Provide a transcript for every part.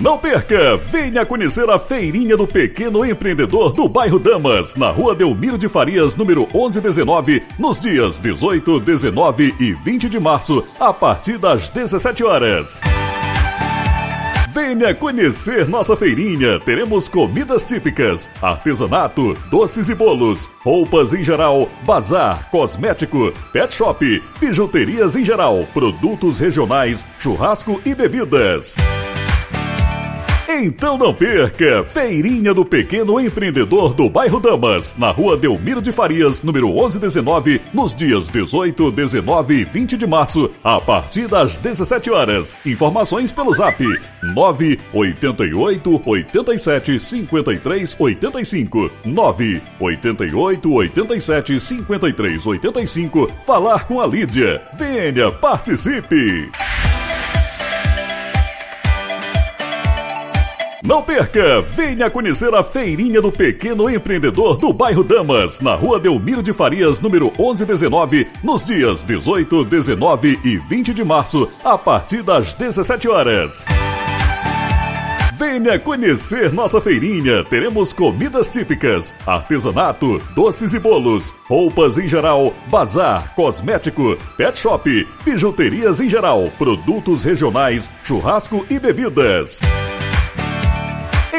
Não perca! Venha conhecer a Feirinha do Pequeno Empreendedor do bairro Damas, na rua Delmiro de Farias, número 1119, nos dias 18, 19 e 20 de março, a partir das 17 horas. Venha conhecer nossa feirinha. Teremos comidas típicas, artesanato, doces e bolos, roupas em geral, bazar, cosmético, pet shop, bijuterias em geral, produtos regionais, churrasco e bebidas. Então não perca! Feirinha do Pequeno Empreendedor do bairro Damas, na rua Delmiro de Farias, número 1119, nos dias 18, 19 e 20 de março, a partir das 17 horas. Informações pelo zap 988 87 53 85 988 87 53 85 Falar com a Lídia. Venha, participe! Não perca! Venha conhecer a Feirinha do Pequeno Empreendedor do bairro Damas, na rua Delmiro de Farias, número 1119, nos dias 18, 19 e 20 de março, a partir das 17 horas. Venha conhecer nossa feirinha. Teremos comidas típicas, artesanato, doces e bolos, roupas em geral, bazar, cosmético, pet shop, bijuterias em geral, produtos regionais, churrasco e bebidas.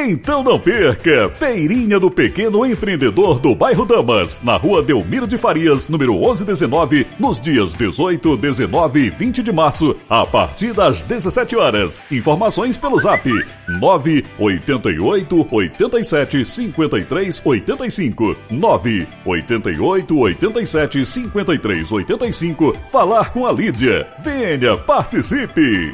Então não perca! Feirinha do Pequeno Empreendedor do bairro Damas, na rua Delmiro de Farias, número 1119, nos dias 18, 19 e 20 de março, a partir das 17 horas. Informações pelo zap 988 87 53 85 988 87 53 85 Falar com a Lídia. Venha, participe!